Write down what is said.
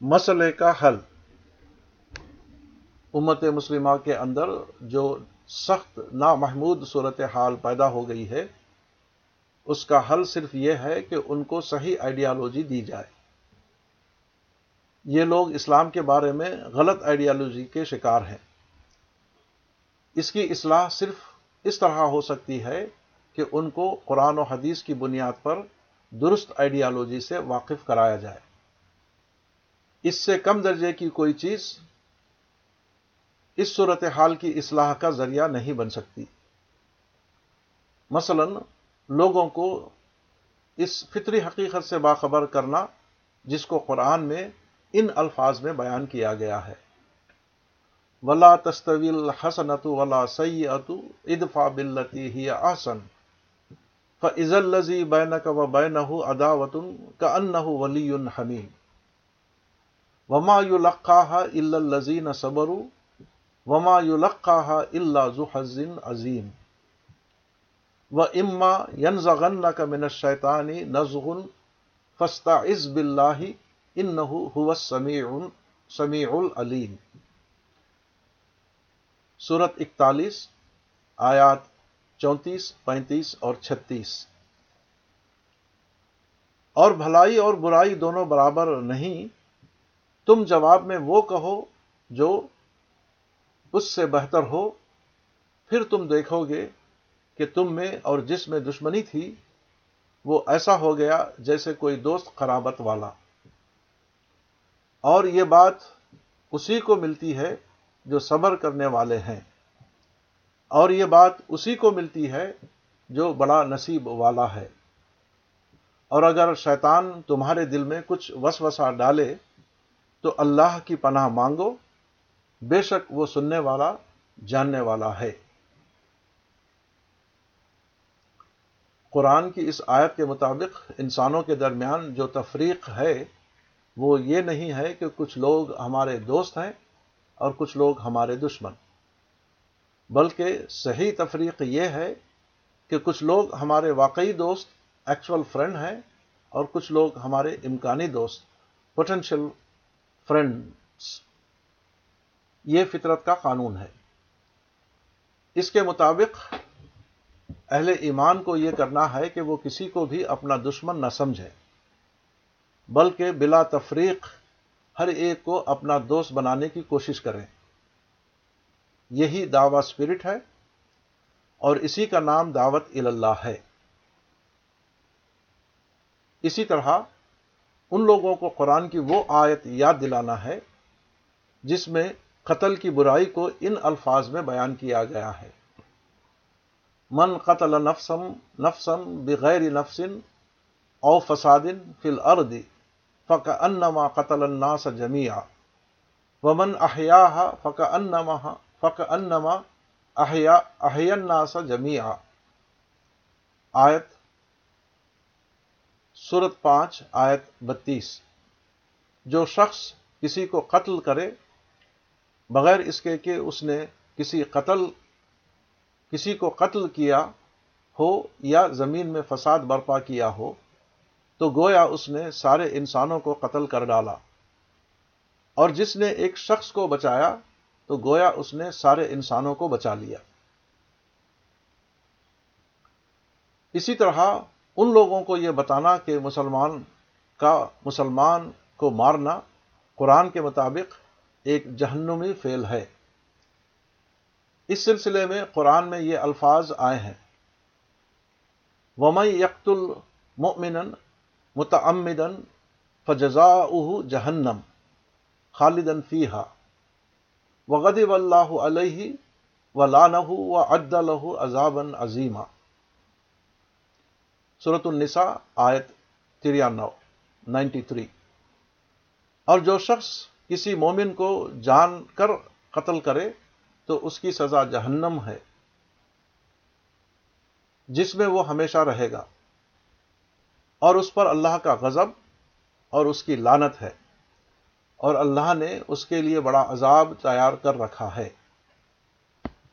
مسئلے کا حل۔ امت مسلمہ کے اندر جو سخت نامحمود صورت حال پیدا ہو گئی ہے، اس کا حل صرف یہ ہے کہ ان کو صحیح آئیڈیالوجی دی جائے۔ یہ لوگ اسلام کے بارے میں غلط آئیڈیالوجی کے شکار ہیں۔ اس کی اصلاح صرف اس طرح ہو سکتی ہے کہ ان کو قرآن و حدیث کی بنیاد پر درست آئیڈیالوجی سے واقف کرایا جائے۔ اس سے کم درجے کی کوئی چیز اس صورت حال کی اصلاح کا ذریعہ نہیں بن سکتی۔ مثلا لوگوں کو اس فطری حقیقت سے باخبر کرنا جس کو قرآن میں ان الفاظ میں بیان کیا گیا ہے۔ ولا تستویل حسنت ولا سیت ادفا بلتی ہی آسن فض الزی بین کا و بین اداوتن کا ان ولی حمیم وما یلقاها الا الذين صبروا وما يلقاها الا ذو حظ عظیم و اما ينزغنك من الشيطان نزغ فاستعذ بالله انه هو السميع سمیع العلیم سورت اکتالیس، آیات چونتیس، پینتیس اور چھتیس۔ اور بھلائی اور برائی دونوں برابر نہیں تم جواب میں وہ کہو جو اس سے بہتر ہو۔ پھر تم دیکھو گے کہ تم میں اور جس میں دشمنی تھی، وہ ایسا ہو گیا جیسے کوئی دوست خرابت والا۔ اور یہ بات اسی کو ملتی ہے جو صبر کرنے والے ہیں۔ اور یہ بات اسی کو ملتی ہے جو بڑا نصیب والا ہے۔ اور اگر شیطان تمہارے دل میں کچھ وسوسہ ڈالے تو اللہ کی پناہ مانگو، بے شک وہ سننے والا، جاننے والا ہے۔ قرآن کی اس آیت کے مطابق انسانوں کے درمیان جو تفریق ہے، وہ یہ نہیں ہے کہ کچھ لوگ ہمارے دوست ہیں اور کچھ لوگ ہمارے دشمن۔ بلکہ صحیح تفریق یہ ہے کہ کچھ لوگ ہمارے واقعی دوست ایکچول فرینڈ ہیں، اور کچھ لوگ ہمارے امکانی دوست پوٹینشیل فرینڈس یہ فطرت کا قانون ہے۔ اس کے مطابق اہل ایمان کو یہ کرنا ہے کہ وہ کسی کو بھی اپنا دشمن نہ سمجھے، بلکہ بلا تفریق ہر ایک کو اپنا دوست بنانے کی کوشش کریں یہی دعوی اسپرٹ ہے اور اسی کا نام دعوت اللہ ہے۔ اسی طرح ان لوگوں کو قرآن کی وہ آیت یاد دلانا ہے جس میں قتل کی برائی کو ان الفاظ میں بیان کیا گیا ہے۔ من قتل نفسم نفسم بغیر نفسن او فسادن فل اردی فق انما قتل الناس جمیا ومن احیا فق انما فق انما احیا الناس جمیا آیت سورت پانچ، آیت بتیس۔ جو شخص کسی کو قتل کرے، بغیر اس کے کہ اس نے کسی قتل، کسی کو قتل کیا ہو یا زمین میں فساد برپا کیا ہو، تو گویا اس نے سارے انسانوں کو قتل کر ڈالا۔ اور جس نے ایک شخص کو بچایا، تو گویا اس نے سارے انسانوں کو بچا لیا۔ اسی طرح ان لوگوں کو یہ بتانا کہ مسلمان کا مسلمان کو مارنا قرآن کے مطابق ایک جہنمی فعل ہے۔ اس سلسلے میں قرآن میں یہ الفاظ آئے ہیں۔ وم یکت المن متعمدن فجزا جہنم خالدن فیحا وغدب اللہ علیہ و لانہ و عد الح عذابن عظیمہ صورت النساء، آیت تریانو نائنٹی تھری اور جو شخص کسی مومن کو جان کر قتل کرے، تو اس کی سزا جہنم ہے، جس میں وہ ہمیشہ رہے گا۔ اور اس پر اللہ کا غضب اور اس کی لانت ہے۔ اور اللہ نے اس کے لیے بڑا عذاب تیار کر رکھا ہے۔